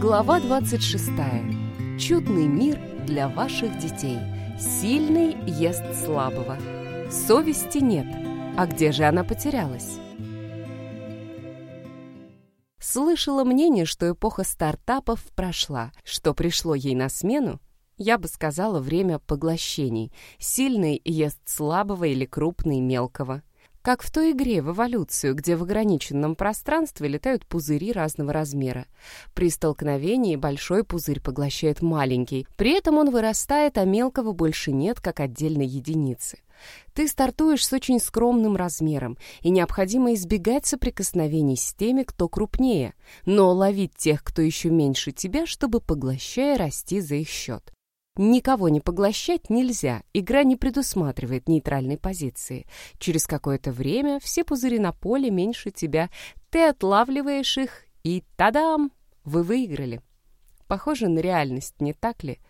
Глава 26. Чудный мир для ваших детей. Сильный ест слабого. Совести нет. А где же она потерялась? Слышала мнение, что эпоха стартапов прошла. Что пришло ей на смену? Я бы сказала, время поглощений. Сильный ест слабого или крупный мелкого. Как в той игре в эволюцию, где в ограниченном пространстве летают пузыри разного размера. При столкновении большой пузырь поглощает маленький, при этом он вырастает, а мелкого больше нет, как отдельной единицы. Ты стартуешь с очень скромным размером, и необходимо избегать соприкосновений с теми, кто крупнее, но ловить тех, кто еще меньше тебя, чтобы, поглощая, расти за их счет. Никого не поглощать нельзя, игра не предусматривает нейтральной позиции. Через какое-то время все пузыри на поле меньше тебя, ты отлавливаешь их, и тадам! Вы выиграли. Похоже на реальность, не так ли?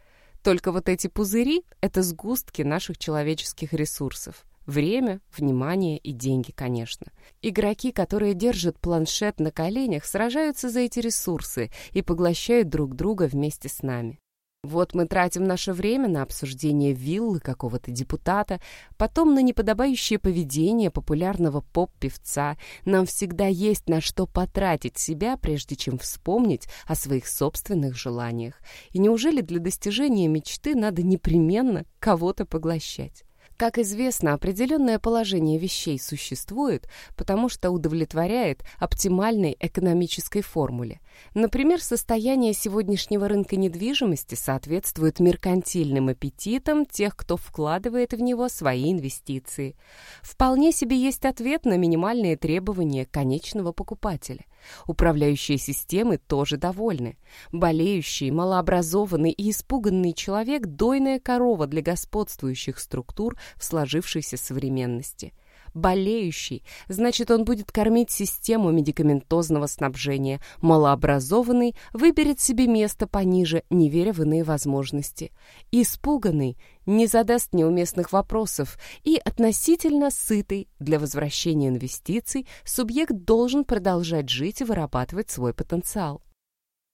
Только вот эти пузыри — это сгустки наших человеческих ресурсов. Время, внимание и деньги, конечно. Игроки, которые держат планшет на коленях, сражаются за эти ресурсы и поглощают друг друга вместе с нами. Вот мы тратим наше время на обсуждение виллы какого-то депутата, потом на неподобающее поведение популярного поп-певца. Нам всегда есть на что потратить себя, прежде чем вспомнить о своих собственных желаниях. И неужели для достижения мечты надо непременно кого-то поглощать? Как известно, определенное положение вещей существует, потому что удовлетворяет оптимальной экономической формуле. Например, состояние сегодняшнего рынка недвижимости соответствует меркантильным аппетитам тех, кто вкладывает в него свои инвестиции. Вполне себе есть ответ на минимальные требования конечного покупателя – Управляющие системы тоже довольны. Болеющий, малообразованный и испуганный человек – дойная корова для господствующих структур в сложившейся современности – болеющий, значит, он будет кормить систему медикаментозного снабжения. Малообразованный выберет себе место пониже, не веря в иные возможности. Испуганный не задаст неуместных вопросов и относительно сытый для возвращения инвестиций субъект должен продолжать жить и вырабатывать свой потенциал.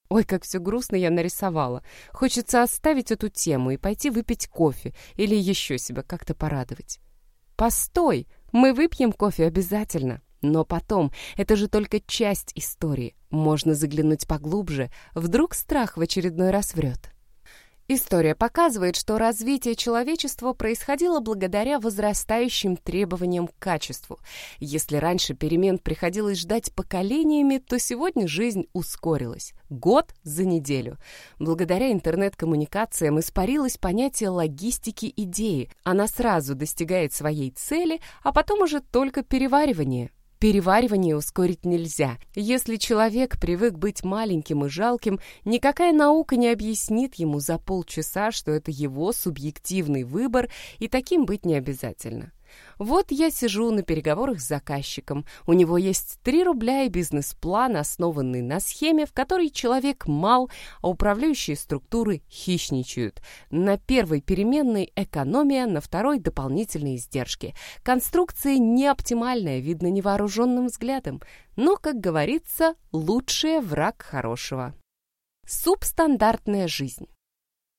Ой, как все грустно я нарисовала. Хочется оставить эту тему и пойти выпить кофе или еще себя как-то порадовать. Постой! Мы выпьем кофе обязательно. Но потом, это же только часть истории. Можно заглянуть поглубже, вдруг страх в очередной раз врет. История показывает, что развитие человечества происходило благодаря возрастающим требованиям к качеству. Если раньше перемен приходилось ждать поколениями, то сегодня жизнь ускорилась. Год за неделю. Благодаря интернет-коммуникациям испарилось понятие логистики идеи. Она сразу достигает своей цели, а потом уже только переваривание. Переваривание ускорить нельзя. Если человек привык быть маленьким и жалким, никакая наука не объяснит ему за полчаса, что это его субъективный выбор, и таким быть не обязательно. Вот я сижу на переговорах с заказчиком. У него есть 3 рубля и бизнес-план, основанный на схеме, в которой человек мал, а управляющие структуры хищничают. На первой переменной экономия, на второй дополнительные издержки. Конструкция не оптимальная, видно невооруженным взглядом. Но, как говорится, лучший враг хорошего. Субстандартная жизнь.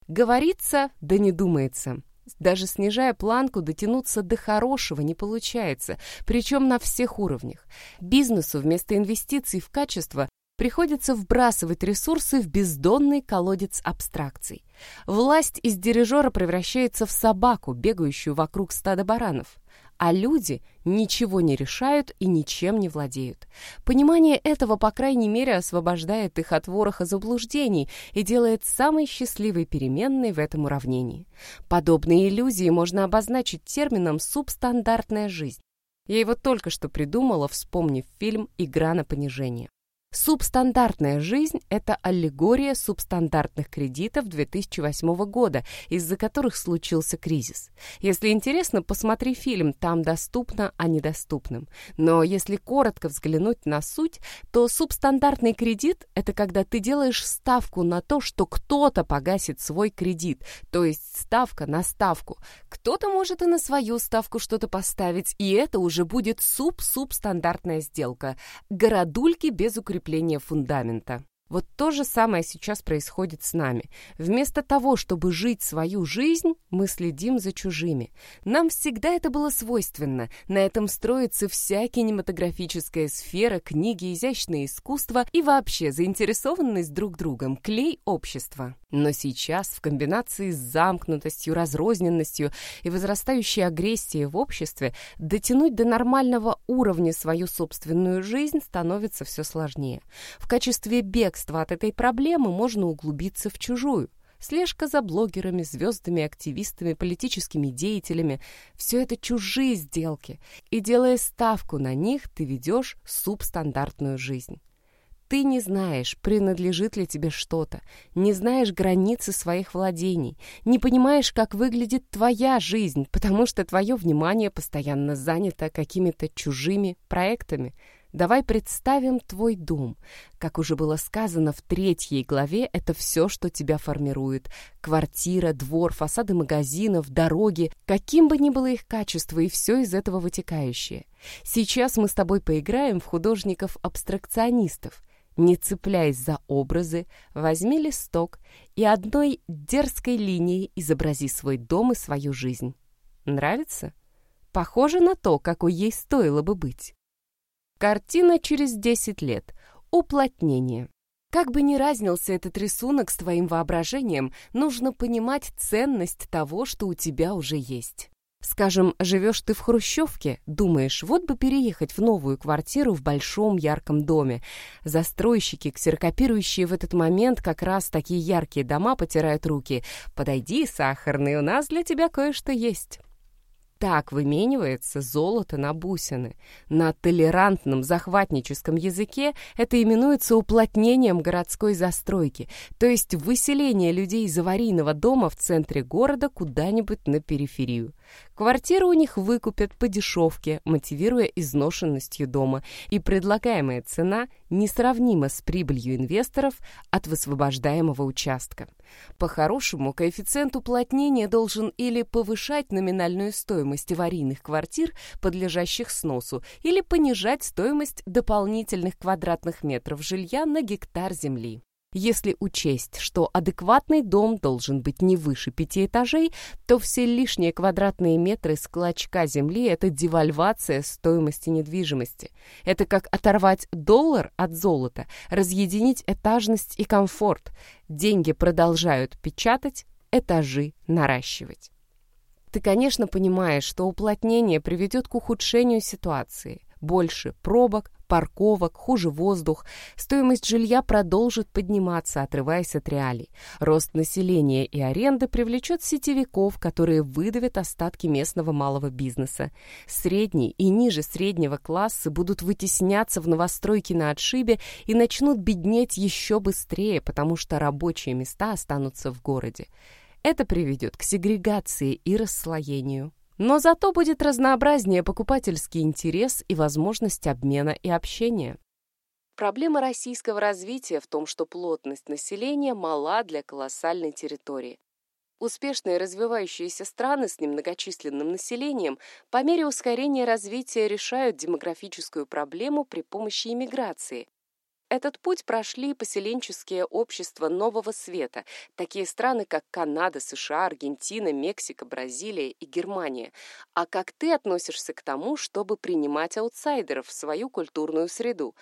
Говорится, да не думается. Даже снижая планку, дотянуться до хорошего не получается, причем на всех уровнях. Бизнесу вместо инвестиций в качество приходится вбрасывать ресурсы в бездонный колодец абстракций. Власть из дирижера превращается в собаку, бегающую вокруг стада баранов а люди ничего не решают и ничем не владеют. Понимание этого, по крайней мере, освобождает их от вороха заблуждений и делает самой счастливой переменной в этом уравнении. Подобные иллюзии можно обозначить термином «субстандартная жизнь». Я его только что придумала, вспомнив фильм «Игра на понижение». Субстандартная жизнь – это аллегория субстандартных кредитов 2008 года, из-за которых случился кризис. Если интересно, посмотри фильм, там доступно о недоступном. Но если коротко взглянуть на суть, то субстандартный кредит – это когда ты делаешь ставку на то, что кто-то погасит свой кредит, то есть ставка на ставку. Кто-то может и на свою ставку что-то поставить, и это уже будет суб-субстандартная сделка. Городульки без укрепления укрепления фундамента. Вот то же самое сейчас происходит с нами. Вместо того, чтобы жить свою жизнь, мы следим за чужими. Нам всегда это было свойственно. На этом строится вся кинематографическая сфера, книги, изящное искусство и вообще заинтересованность друг другом, клей общества. Но сейчас, в комбинации с замкнутостью, разрозненностью и возрастающей агрессией в обществе, дотянуть до нормального уровня свою собственную жизнь становится все сложнее. В качестве бегства от этой проблемы можно углубиться в чужую. Слежка за блогерами, звездами, активистами, политическими деятелями – все это чужие сделки, и делая ставку на них, ты ведешь субстандартную жизнь. Ты не знаешь, принадлежит ли тебе что-то, не знаешь границы своих владений, не понимаешь, как выглядит твоя жизнь, потому что твое внимание постоянно занято какими-то чужими проектами. Давай представим твой дом. Как уже было сказано в третьей главе, это все, что тебя формирует. Квартира, двор, фасады магазинов, дороги, каким бы ни было их качество и все из этого вытекающее. Сейчас мы с тобой поиграем в художников-абстракционистов. Не цепляясь за образы, возьми листок и одной дерзкой линией изобрази свой дом и свою жизнь. Нравится? Похоже на то, какой ей стоило бы быть. Картина через 10 лет. Уплотнение. Как бы ни разнился этот рисунок с твоим воображением, нужно понимать ценность того, что у тебя уже есть. Скажем, живешь ты в хрущевке, думаешь, вот бы переехать в новую квартиру в большом ярком доме. Застройщики, ксерокопирующие в этот момент как раз такие яркие дома, потирают руки. «Подойди, сахарный, у нас для тебя кое-что есть». Так выменивается золото на бусины. На толерантном захватническом языке это именуется уплотнением городской застройки, то есть выселение людей из аварийного дома в центре города куда-нибудь на периферию. Квартиру у них выкупят по дешевке, мотивируя изношенностью дома, и предлагаемая цена несравнима с прибылью инвесторов от высвобождаемого участка. По-хорошему, коэффициент уплотнения должен или повышать номинальную стоимость аварийных квартир, подлежащих сносу, или понижать стоимость дополнительных квадратных метров жилья на гектар земли. Если учесть, что адекватный дом должен быть не выше пяти этажей, то все лишние квадратные метры с клочка земли – это девальвация стоимости недвижимости. Это как оторвать доллар от золота, разъединить этажность и комфорт. Деньги продолжают печатать, этажи наращивать. Ты, конечно, понимаешь, что уплотнение приведет к ухудшению ситуации. Больше пробок, парковок, хуже воздух. Стоимость жилья продолжит подниматься, отрываясь от реалий. Рост населения и аренды привлечет сетевиков, которые выдавят остатки местного малого бизнеса. Средний и ниже среднего классы будут вытесняться в новостройки на отшибе и начнут беднеть еще быстрее, потому что рабочие места останутся в городе. Это приведет к сегрегации и расслоению. Но зато будет разнообразнее покупательский интерес и возможность обмена и общения. Проблема российского развития в том, что плотность населения мала для колоссальной территории. Успешные развивающиеся страны с немногочисленным населением по мере ускорения развития решают демографическую проблему при помощи иммиграции, этот путь прошли поселенческие общества Нового Света, такие страны, как Канада, США, Аргентина, Мексика, Бразилия и Германия. А как ты относишься к тому, чтобы принимать аутсайдеров в свою культурную среду?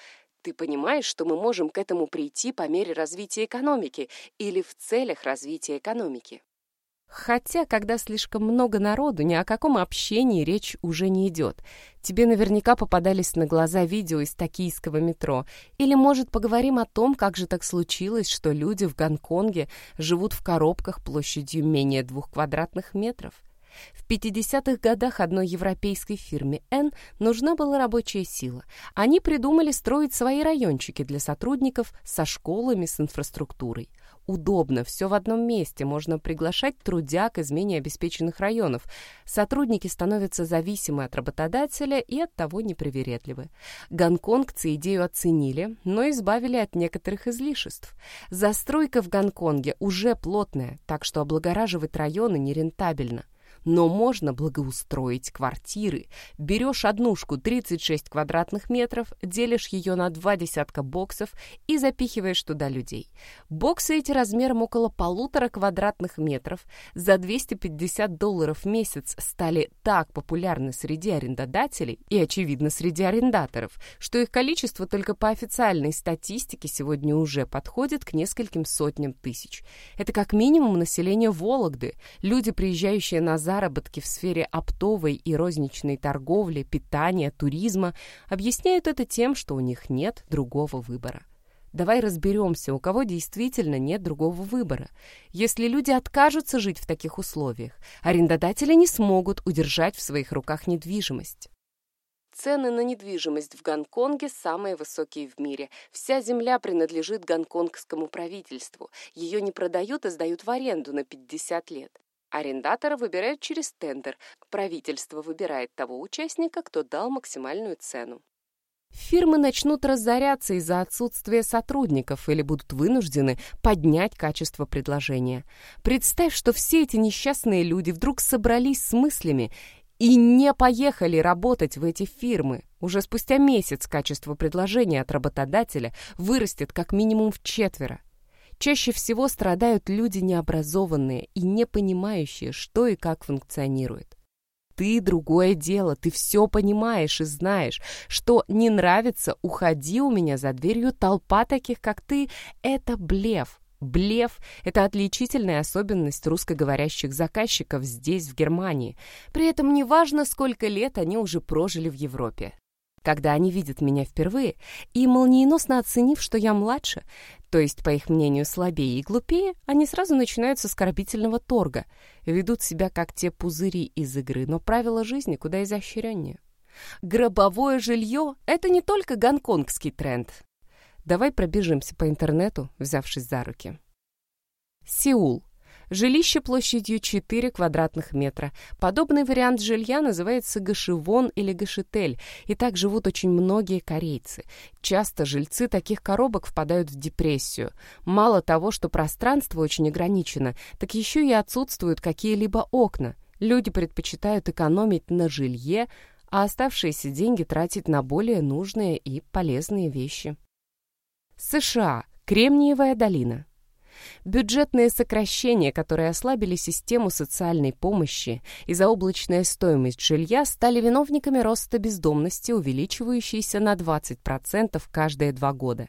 Ты понимаешь, что мы можем к этому прийти по мере развития экономики или в целях развития экономики? Хотя, когда слишком много народу, ни о каком общении речь уже не идет. Тебе наверняка попадались на глаза видео из токийского метро. Или, может, поговорим о том, как же так случилось, что люди в Гонконге живут в коробках площадью менее двух квадратных метров? В 50-х годах одной европейской фирме N нужна была рабочая сила. Они придумали строить свои райончики для сотрудников со школами, с инфраструктурой. Удобно, все в одном месте, можно приглашать трудяг из менее обеспеченных районов. Сотрудники становятся зависимы от работодателя и от того непривередливы. Гонконгцы идею оценили, но избавили от некоторых излишеств. Застройка в Гонконге уже плотная, так что облагораживать районы нерентабельно. Но можно благоустроить квартиры. Берешь однушку 36 квадратных метров, делишь ее на два десятка боксов и запихиваешь туда людей. Боксы эти размером около полутора квадратных метров за 250 долларов в месяц стали так популярны среди арендодателей и, очевидно, среди арендаторов, что их количество только по официальной статистике сегодня уже подходит к нескольким сотням тысяч. Это как минимум население Вологды, люди, приезжающие на заработки в сфере оптовой и розничной торговли, питания, туризма, объясняют это тем, что у них нет другого выбора. Давай разберемся, у кого действительно нет другого выбора. Если люди откажутся жить в таких условиях, арендодатели не смогут удержать в своих руках недвижимость. Цены на недвижимость в Гонконге самые высокие в мире. Вся земля принадлежит гонконгскому правительству. Ее не продают и сдают в аренду на 50 лет. Арендатора выбирают через тендер. Правительство выбирает того участника, кто дал максимальную цену. Фирмы начнут разоряться из-за отсутствия сотрудников или будут вынуждены поднять качество предложения. Представь, что все эти несчастные люди вдруг собрались с мыслями и не поехали работать в эти фирмы. Уже спустя месяц качество предложения от работодателя вырастет как минимум в четверо. Чаще всего страдают люди необразованные и не понимающие, что и как функционирует. Ты другое дело, ты все понимаешь и знаешь, что не нравится, уходи у меня за дверью, толпа таких, как ты, это блеф. Блеф – это отличительная особенность русскоговорящих заказчиков здесь, в Германии. При этом неважно, сколько лет они уже прожили в Европе. Когда они видят меня впервые и, молниеносно оценив, что я младше, то есть, по их мнению, слабее и глупее, они сразу начинают с оскорбительного торга, ведут себя как те пузыри из игры, но правила жизни куда изощреннее. Гробовое жилье – это не только гонконгский тренд. Давай пробежимся по интернету, взявшись за руки. Сеул – Жилище площадью 4 квадратных метра. Подобный вариант жилья называется гашивон или гашитель, и так живут очень многие корейцы. Часто жильцы таких коробок впадают в депрессию. Мало того, что пространство очень ограничено, так еще и отсутствуют какие-либо окна. Люди предпочитают экономить на жилье, а оставшиеся деньги тратить на более нужные и полезные вещи. США. Кремниевая долина. Бюджетные сокращения, которые ослабили систему социальной помощи и заоблачная стоимость жилья, стали виновниками роста бездомности, увеличивающейся на 20% каждые два года.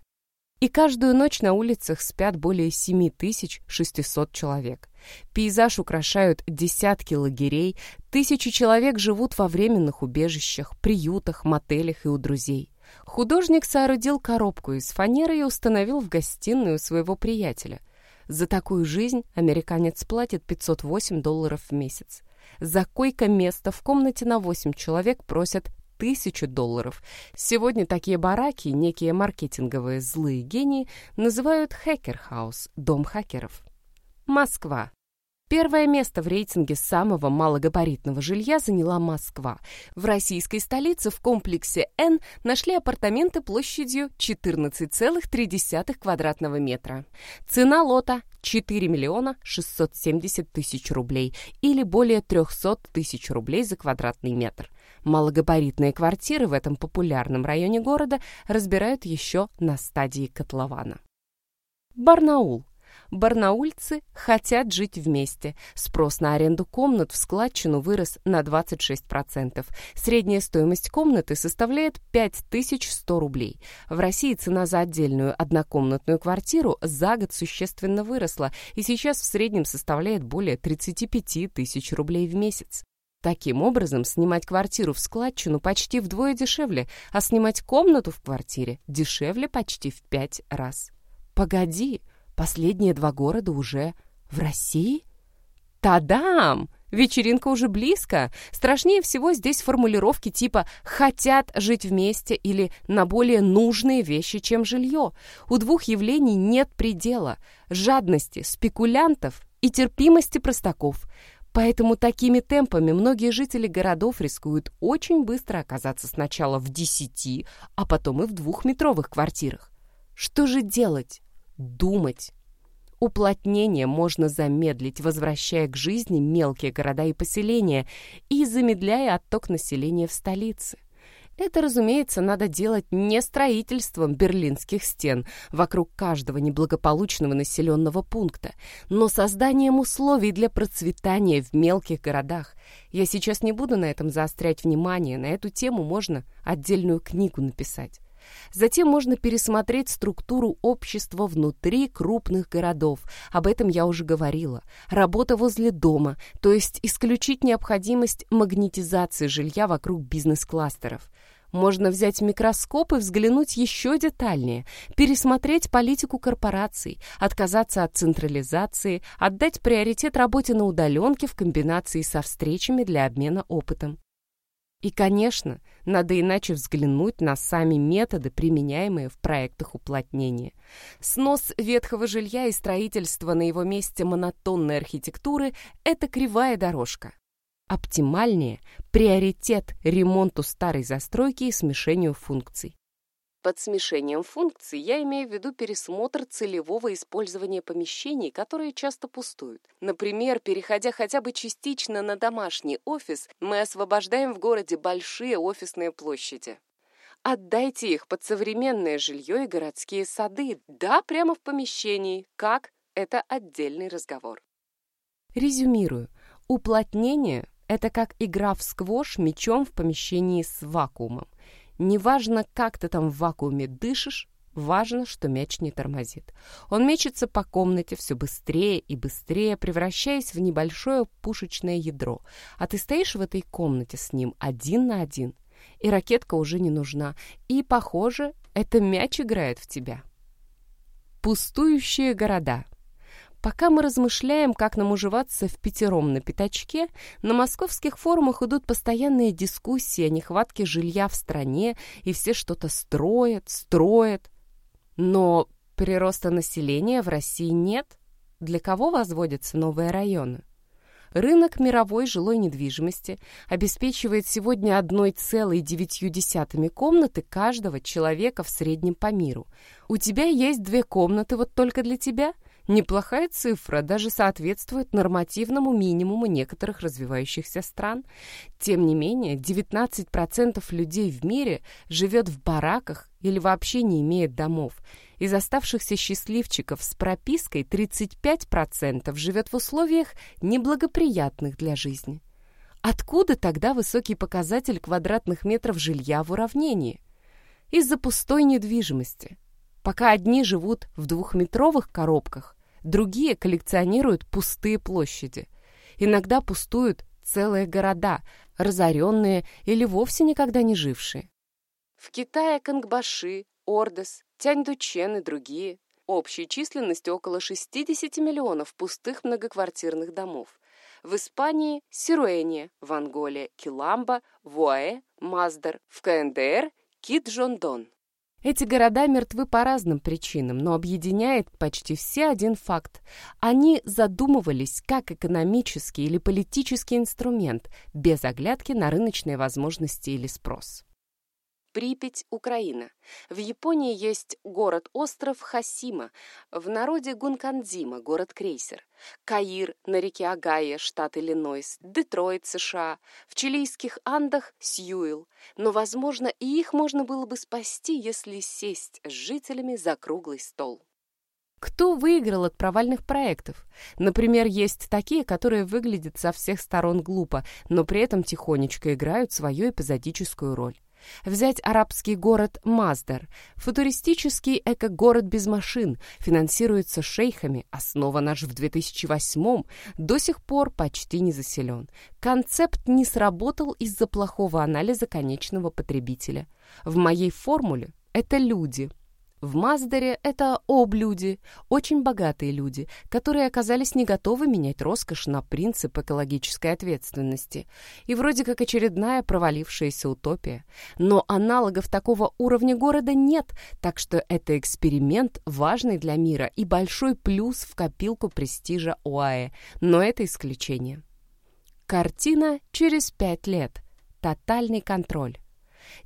И каждую ночь на улицах спят более 7600 человек. Пейзаж украшают десятки лагерей, тысячи человек живут во временных убежищах, приютах, мотелях и у друзей. Художник соорудил коробку из фанеры и установил в гостиную своего приятеля – за такую жизнь американец платит 508 долларов в месяц. За койко-место в комнате на 8 человек просят тысячу долларов. Сегодня такие бараки, некие маркетинговые злые гении, называют hacker house, дом хакеров. Москва. Первое место в рейтинге самого малогабаритного жилья заняла Москва. В российской столице в комплексе «Н» нашли апартаменты площадью 14,3 квадратного метра. Цена лота 4 миллиона 670 тысяч рублей или более 300 тысяч рублей за квадратный метр. Малогабаритные квартиры в этом популярном районе города разбирают еще на стадии котлована. Барнаул барнаульцы хотят жить вместе. Спрос на аренду комнат в складчину вырос на 26%. Средняя стоимость комнаты составляет 5100 рублей. В России цена за отдельную однокомнатную квартиру за год существенно выросла и сейчас в среднем составляет более 35 тысяч рублей в месяц. Таким образом, снимать квартиру в складчину почти вдвое дешевле, а снимать комнату в квартире дешевле почти в пять раз. Погоди, Последние два города уже в России? Тадам! Вечеринка уже близко. Страшнее всего здесь формулировки типа «хотят жить вместе» или «на более нужные вещи, чем жилье». У двух явлений нет предела – жадности спекулянтов и терпимости простаков. Поэтому такими темпами многие жители городов рискуют очень быстро оказаться сначала в десяти, а потом и в двухметровых квартирах. Что же делать? Думать. Уплотнение можно замедлить, возвращая к жизни мелкие города и поселения и замедляя отток населения в столицы. Это, разумеется, надо делать не строительством берлинских стен вокруг каждого неблагополучного населенного пункта, но созданием условий для процветания в мелких городах. Я сейчас не буду на этом заострять внимание, на эту тему можно отдельную книгу написать. Затем можно пересмотреть структуру общества внутри крупных городов. Об этом я уже говорила. Работа возле дома, то есть исключить необходимость магнетизации жилья вокруг бизнес-кластеров. Можно взять микроскоп и взглянуть еще детальнее, пересмотреть политику корпораций, отказаться от централизации, отдать приоритет работе на удаленке в комбинации со встречами для обмена опытом. И, конечно, надо иначе взглянуть на сами методы, применяемые в проектах уплотнения. Снос ветхого жилья и строительство на его месте монотонной архитектуры – это кривая дорожка. Оптимальнее – приоритет ремонту старой застройки и смешению функций. Под смешением функций я имею в виду пересмотр целевого использования помещений, которые часто пустуют. Например, переходя хотя бы частично на домашний офис, мы освобождаем в городе большие офисные площади. Отдайте их под современное жилье и городские сады. Да, прямо в помещении. Как? Это отдельный разговор. Резюмирую. Уплотнение – это как игра в сквош мячом в помещении с вакуумом. Неважно, как ты там в вакууме дышишь, важно, что мяч не тормозит. Он мечется по комнате все быстрее и быстрее, превращаясь в небольшое пушечное ядро. А ты стоишь в этой комнате с ним один на один. И ракетка уже не нужна. И, похоже, это мяч играет в тебя. Пустующие города – Пока мы размышляем, как нам уживаться в пятером на пятачке, на московских форумах идут постоянные дискуссии о нехватке жилья в стране, и все что-то строят, строят. Но прироста населения в России нет. Для кого возводятся новые районы? Рынок мировой жилой недвижимости обеспечивает сегодня 1,9 комнаты каждого человека в среднем по миру. У тебя есть две комнаты вот только для тебя – Неплохая цифра, даже соответствует нормативному минимуму некоторых развивающихся стран. Тем не менее, 19% людей в мире живет в бараках или вообще не имеет домов. Из оставшихся счастливчиков с пропиской 35% живет в условиях неблагоприятных для жизни. Откуда тогда высокий показатель квадратных метров жилья в уравнении? Из-за пустой недвижимости. Пока одни живут в двухметровых коробках, Другие коллекционируют пустые площади. Иногда пустуют целые города, разоренные или вовсе никогда не жившие. В Китае Кангбаши, Ордес, Тяньдучен и другие. Общей численностью около 60 миллионов пустых многоквартирных домов. В Испании – Сируэния, в Анголе – Киламба, в Уаэ – Маздар, в КНДР – Кит-Джондон. Эти города мертвы по разным причинам, но объединяет почти все один факт. Они задумывались как экономический или политический инструмент, без оглядки на рыночные возможности или спрос. Припять, Украина. В Японии есть город-остров Хасима, в народе Гункандзима, город-крейсер. Каир на реке Агая, штат Иллинойс, Детройт, США, в чилийских Андах Сьюил. Но, возможно, и их можно было бы спасти, если сесть с жителями за круглый стол. Кто выиграл от провальных проектов? Например, есть такие, которые выглядят со всех сторон глупо, но при этом тихонечко играют свою эпизодическую роль. Взять арабский город Маздар. Футуристический эко-город без машин, финансируется шейхами, основан аж в 2008-м, до сих пор почти не заселен. Концепт не сработал из-за плохого анализа конечного потребителя. В моей формуле это люди – в Маздаре это облюди, очень богатые люди, которые оказались не готовы менять роскошь на принцип экологической ответственности. И вроде как очередная провалившаяся утопия. Но аналогов такого уровня города нет, так что это эксперимент важный для мира и большой плюс в копилку престижа ОАЭ. Но это исключение. Картина через пять лет. Тотальный контроль.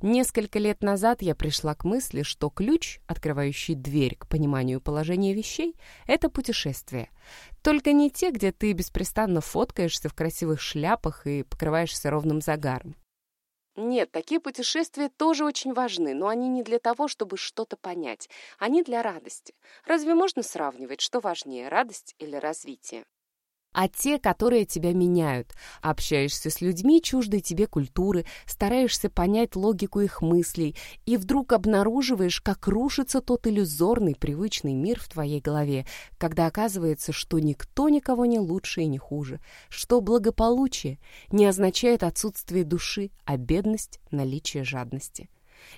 Несколько лет назад я пришла к мысли, что ключ, открывающий дверь к пониманию положения вещей, это путешествие. Только не те, где ты беспрестанно фоткаешься в красивых шляпах и покрываешься ровным загаром. Нет, такие путешествия тоже очень важны, но они не для того, чтобы что-то понять. Они для радости. Разве можно сравнивать, что важнее, радость или развитие? А те, которые тебя меняют. Общаешься с людьми чуждой тебе культуры, стараешься понять логику их мыслей, и вдруг обнаруживаешь, как рушится тот иллюзорный, привычный мир в твоей голове, когда оказывается, что никто никого не лучше и не хуже, что благополучие не означает отсутствие души, а бедность — наличие жадности.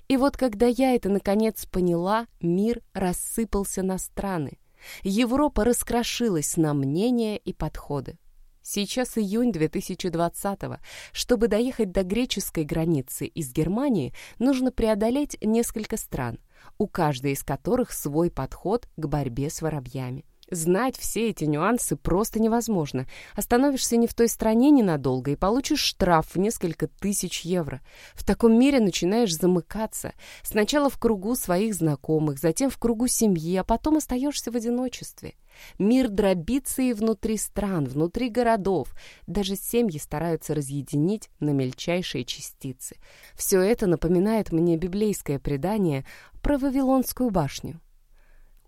И вот когда я это наконец поняла, мир рассыпался на страны. Европа раскрошилась на мнения и подходы. Сейчас июнь 2020-го. Чтобы доехать до греческой границы из Германии, нужно преодолеть несколько стран, у каждой из которых свой подход к борьбе с воробьями. Знать все эти нюансы просто невозможно. Остановишься не в той стране ненадолго и получишь штраф в несколько тысяч евро. В таком мире начинаешь замыкаться. Сначала в кругу своих знакомых, затем в кругу семьи, а потом остаешься в одиночестве. Мир дробится и внутри стран, внутри городов. Даже семьи стараются разъединить на мельчайшие частицы. Все это напоминает мне библейское предание про Вавилонскую башню.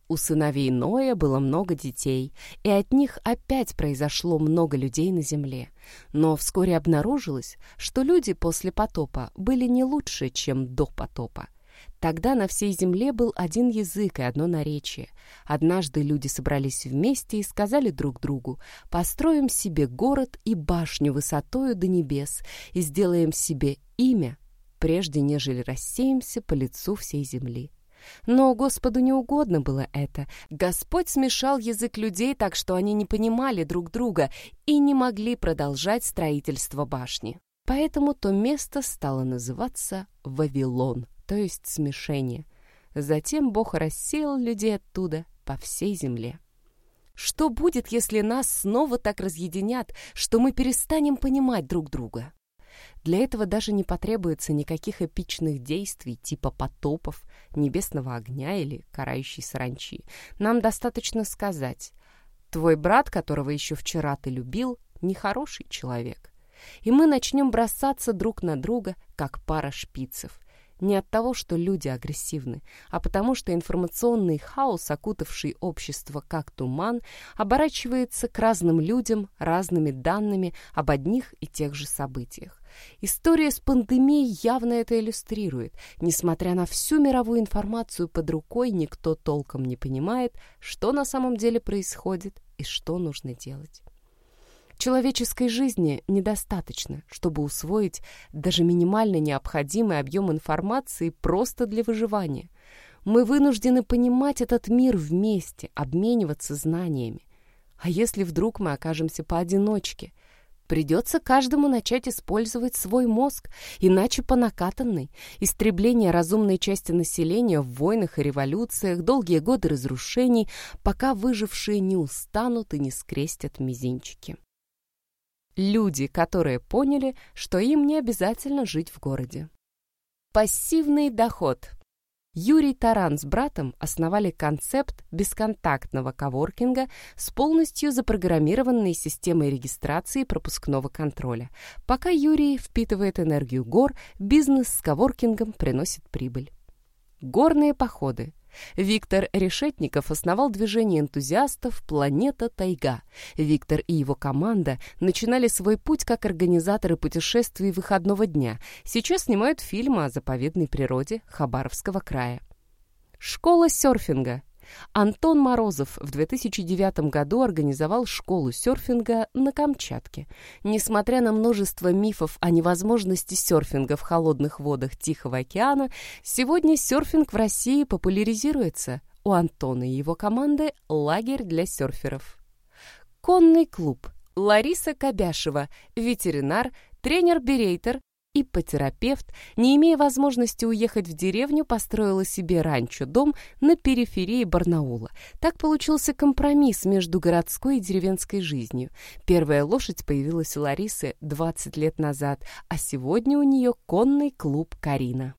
У сыновей Ноя было много детей, и от них опять произошло много людей на земле. Но вскоре обнаружилось, что люди после потопа были не лучше, чем до потопа. Тогда на всей земле был один язык и одно наречие. Однажды люди собрались вместе и сказали друг другу, «Построим себе город и башню высотою до небес и сделаем себе имя, прежде нежели рассеемся по лицу всей земли». Но Господу не угодно было это. Господь смешал язык людей так, что они не понимали друг друга и не могли продолжать строительство башни. Поэтому то место стало называться Вавилон, то есть смешение. Затем Бог рассеял людей оттуда по всей земле. Что будет, если нас снова так разъединят, что мы перестанем понимать друг друга? Для этого даже не потребуется никаких эпичных действий типа потопов, небесного огня или карающей саранчи. Нам достаточно сказать «Твой брат, которого еще вчера ты любил, нехороший человек». И мы начнем бросаться друг на друга, как пара шпицев. Не от того, что люди агрессивны, а потому что информационный хаос, окутавший общество как туман, оборачивается к разным людям разными данными об одних и тех же событиях. История с пандемией явно это иллюстрирует. Несмотря на всю мировую информацию под рукой, никто толком не понимает, что на самом деле происходит и что нужно делать. Человеческой жизни недостаточно, чтобы усвоить даже минимально необходимый объем информации просто для выживания. Мы вынуждены понимать этот мир вместе, обмениваться знаниями. А если вдруг мы окажемся поодиночке – Придется каждому начать использовать свой мозг, иначе по накатанной. Истребление разумной части населения в войнах и революциях, долгие годы разрушений, пока выжившие не устанут и не скрестят мизинчики. Люди, которые поняли, что им не обязательно жить в городе. Пассивный доход. Юрий Таран с братом основали концепт бесконтактного коворкинга с полностью запрограммированной системой регистрации и пропускного контроля. Пока Юрий впитывает энергию гор, бизнес с коворкингом приносит прибыль. Горные походы. Виктор Решетников основал движение энтузиастов «Планета Тайга». Виктор и его команда начинали свой путь как организаторы путешествий выходного дня. Сейчас снимают фильмы о заповедной природе Хабаровского края. Школа серфинга. Антон Морозов в 2009 году организовал школу серфинга на Камчатке. Несмотря на множество мифов о невозможности серфинга в холодных водах Тихого океана, сегодня серфинг в России популяризируется. У Антона и его команды лагерь для серферов. Конный клуб. Лариса Кобяшева, ветеринар, тренер-берейтер, ипотерапевт, не имея возможности уехать в деревню, построила себе ранчо-дом на периферии Барнаула. Так получился компромисс между городской и деревенской жизнью. Первая лошадь появилась у Ларисы 20 лет назад, а сегодня у нее конный клуб «Карина».